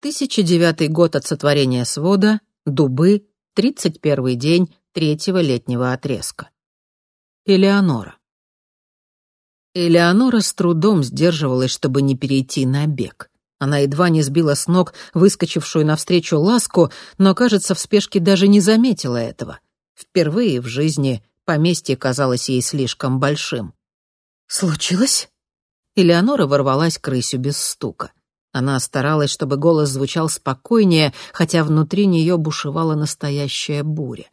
1009 год от сотворения свода, дубы, 31 день третьего летнего отрезка. Элеонора. Элеонора с трудом сдерживалась, чтобы не перейти на бег. Она едва не сбила с ног выскочившую навстречу ласку, но, кажется, в спешке даже не заметила этого. Впервые в жизни поместье казалось ей слишком большим. «Случилось?» Элеонора ворвалась к рысю без стука. Она старалась, чтобы голос звучал спокойнее, хотя внутри нее бушевала настоящая буря.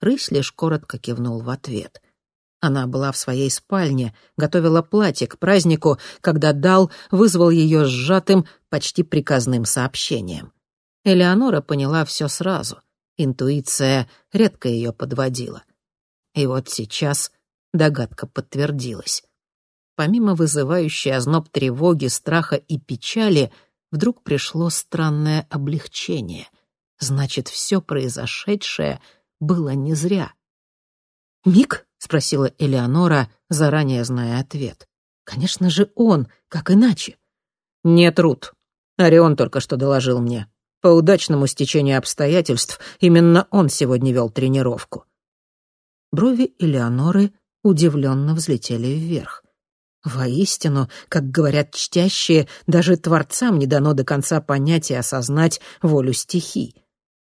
Рысь лишь коротко кивнул в ответ. Она была в своей спальне, готовила платье к празднику, когда Дал вызвал ее сжатым, почти приказным сообщением. Элеонора поняла все сразу. Интуиция редко ее подводила. И вот сейчас догадка подтвердилась. Помимо вызывающей озноб тревоги, страха и печали, вдруг пришло странное облегчение. Значит, все произошедшее было не зря. «Мик?» — спросила Элеонора, заранее зная ответ. «Конечно же он, как иначе?» «Нет, Рут. Орион только что доложил мне. По удачному стечению обстоятельств именно он сегодня вел тренировку». Брови Элеоноры удивленно взлетели вверх. Воистину, как говорят чтящие, даже творцам не дано до конца понять и осознать волю стихий.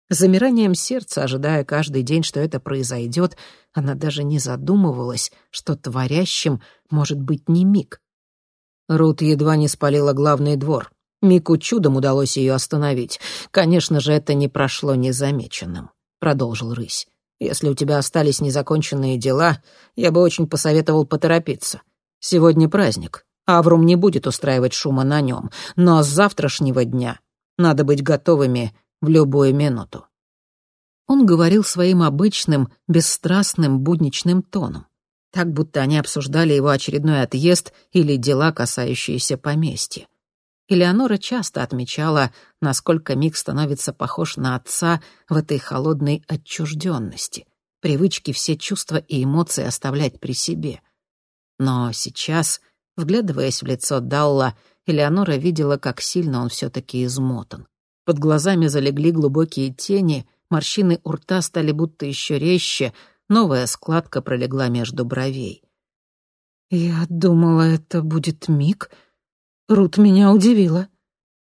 Замиранием сердца, ожидая каждый день, что это произойдет, она даже не задумывалась, что творящим может быть не Мик. Рут едва не спалила главный двор. Мику чудом удалось ее остановить. Конечно же, это не прошло незамеченным, — продолжил Рысь. Если у тебя остались незаконченные дела, я бы очень посоветовал поторопиться. Сегодня праздник. Аврум не будет устраивать шума на нем, но с завтрашнего дня надо быть готовыми в любую минуту. Он говорил своим обычным, бесстрастным, будничным тоном, так будто они обсуждали его очередной отъезд или дела, касающиеся поместья. Элеонора часто отмечала, насколько Мик становится похож на отца в этой холодной отчужденности, привычке все чувства и эмоции оставлять при себе. Но сейчас, вглядываясь в лицо Далла, Элеонора видела, как сильно он все-таки измотан. Под глазами залегли глубокие тени, морщины у рта стали будто еще резче, новая складка пролегла между бровей. «Я думала, это будет миг. Рут меня удивила».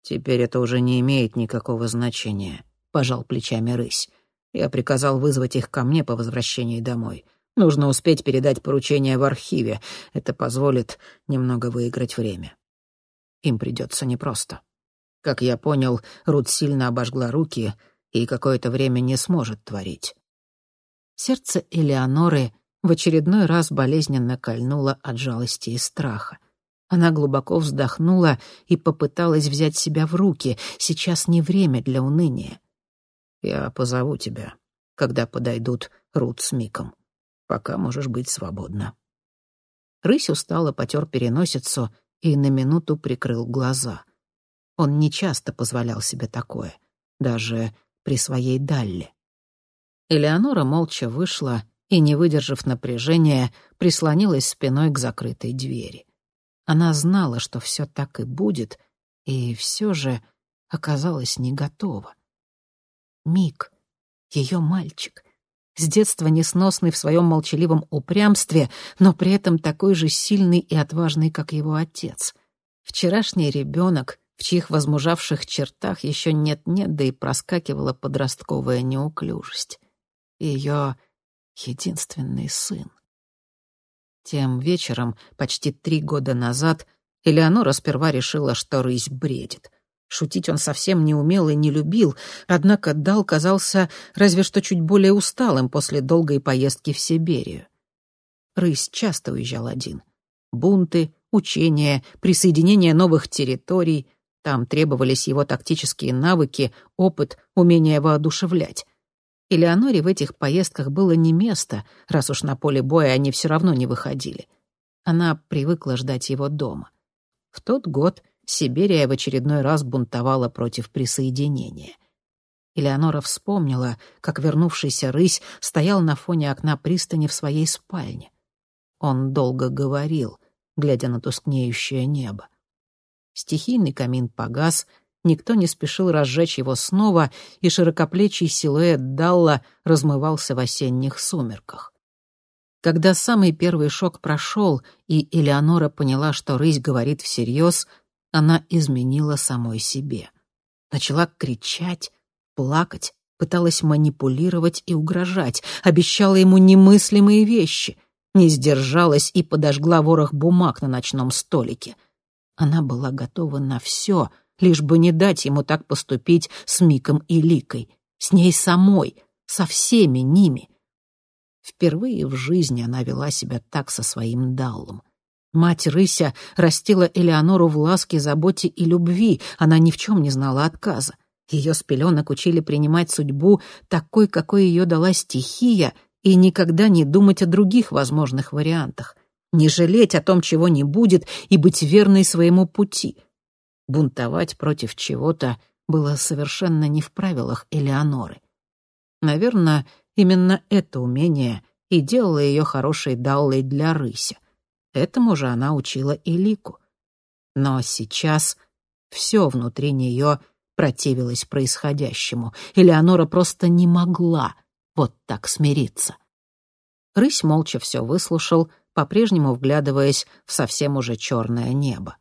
«Теперь это уже не имеет никакого значения», — пожал плечами рысь. «Я приказал вызвать их ко мне по возвращении домой. Нужно успеть передать поручение в архиве. Это позволит немного выиграть время. Им придется непросто. Как я понял, Рут сильно обожгла руки и какое-то время не сможет творить. Сердце Элеоноры в очередной раз болезненно кольнуло от жалости и страха. Она глубоко вздохнула и попыталась взять себя в руки. Сейчас не время для уныния. «Я позову тебя, когда подойдут Рут с Миком. Пока можешь быть свободна». Рысь устало потер переносицу и на минуту прикрыл глаза. Он нечасто позволял себе такое, даже при своей Далле. Элеонора молча вышла и, не выдержав напряжения, прислонилась спиной к закрытой двери. Она знала, что все так и будет, и все же оказалась не готова. Мик, ее мальчик, с детства несносный в своем молчаливом упрямстве, но при этом такой же сильный и отважный, как его отец. Вчерашний ребенок, в чьих возмужавших чертах еще нет-нет, да и проскакивала подростковая неуклюжесть. Ее единственный сын. Тем вечером, почти три года назад, Элеонора сперва решила, что рысь бредит — Шутить он совсем не умел и не любил, однако Дал казался разве что чуть более усталым после долгой поездки в Сибирию. Рысь часто уезжал один. Бунты, учения, присоединение новых территорий — там требовались его тактические навыки, опыт, умение воодушевлять. Элеоноре в этих поездках было не место, раз уж на поле боя они все равно не выходили. Она привыкла ждать его дома. В тот год Сибирия в очередной раз бунтовала против присоединения. Элеонора вспомнила, как вернувшийся рысь стоял на фоне окна пристани в своей спальне. Он долго говорил, глядя на тускнеющее небо. Стихийный камин погас, никто не спешил разжечь его снова, и широкоплечий силуэт Далла размывался в осенних сумерках. Когда самый первый шок прошел, и Элеонора поняла, что рысь говорит всерьез, она изменила самой себе. Начала кричать, плакать, пыталась манипулировать и угрожать, обещала ему немыслимые вещи, не сдержалась и подожгла ворох бумаг на ночном столике. Она была готова на все, лишь бы не дать ему так поступить с Миком и Ликой, с ней самой, со всеми ними. Впервые в жизни она вела себя так со своим Даллом. Мать Рыся растила Элеонору в ласке, заботе и любви, она ни в чем не знала отказа. Ее с пеленок учили принимать судьбу такой, какой ее дала стихия, и никогда не думать о других возможных вариантах, не жалеть о том, чего не будет, и быть верной своему пути. Бунтовать против чего-то было совершенно не в правилах Элеоноры. Наверное, именно это умение и делало ее хорошей Даллой для рыся. Этому же она учила и Лику. Но сейчас все внутри нее противилось происходящему. Элеонора просто не могла вот так смириться. Рысь молча все выслушал, по-прежнему вглядываясь в совсем уже черное небо.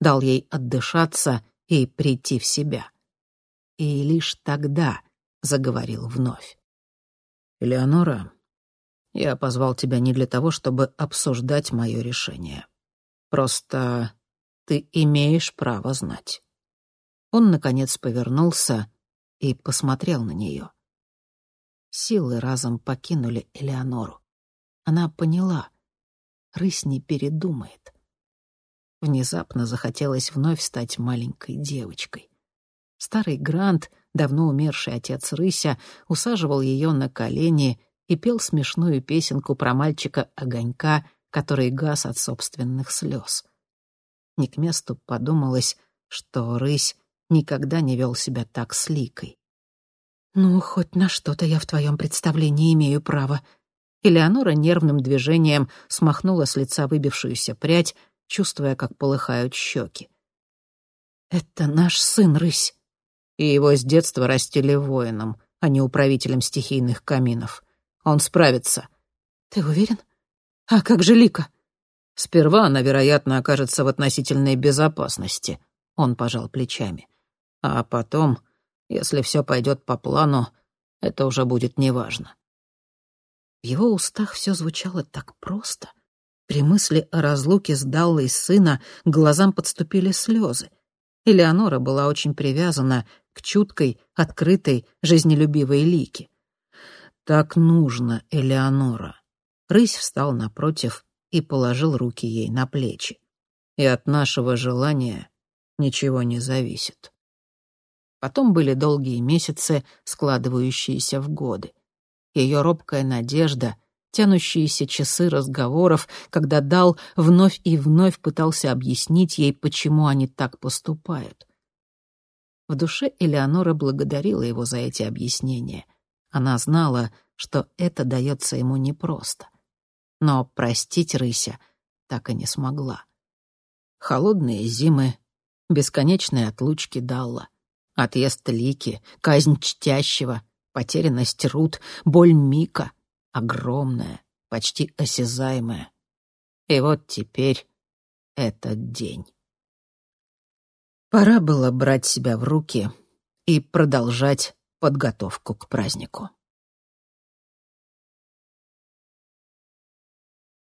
Дал ей отдышаться и прийти в себя. И лишь тогда заговорил вновь. «Элеонора, я позвал тебя не для того, чтобы обсуждать мое решение. Просто ты имеешь право знать». Он, наконец, повернулся и посмотрел на нее. Силы разом покинули Элеонору. Она поняла. Рысь не передумает. Внезапно захотелось вновь стать маленькой девочкой. Старый Грант, давно умерший отец Рыся, усаживал ее на колени и пел смешную песенку про мальчика-огонька, который гас от собственных слез. Не к месту подумалось, что рысь никогда не вел себя так с Ликой. «Ну, хоть на что-то я в твоем представлении имею право». Элеонора нервным движением смахнула с лица выбившуюся прядь, чувствуя, как полыхают щеки. «Это наш сын, рысь». И его с детства растили воином, а не управителем стихийных каминов. Он справится. Ты уверен? А как же Лика? Сперва она, вероятно, окажется в относительной безопасности. Он пожал плечами. А потом, если все пойдет по плану, это уже будет неважно. В его устах все звучало так просто. При мысли о разлуке с Даллой сына глазам подступили слезы. Элеонора была очень привязана к чуткой, открытой, жизнелюбивой Лике. «Так нужно, Элеонора». Рысь встал напротив и положил руки ей на плечи. «И от нашего желания ничего не зависит». Потом были долгие месяцы, складывающиеся в годы. Ее робкая надежда, тянущиеся часы разговоров, когда Дал вновь и вновь пытался объяснить ей, почему они так поступают. В душе Элеонора благодарила его за эти объяснения — она знала, что это дается ему непросто. Но простить рыся так и не смогла. Холодные зимы, бесконечные отлучки Далла, отъезд Лики, казнь чтящего, потерянность Рут, боль Мика, огромная, почти осязаемая. И вот теперь этот день. Пора было брать себя в руки и продолжать подготовку к празднику.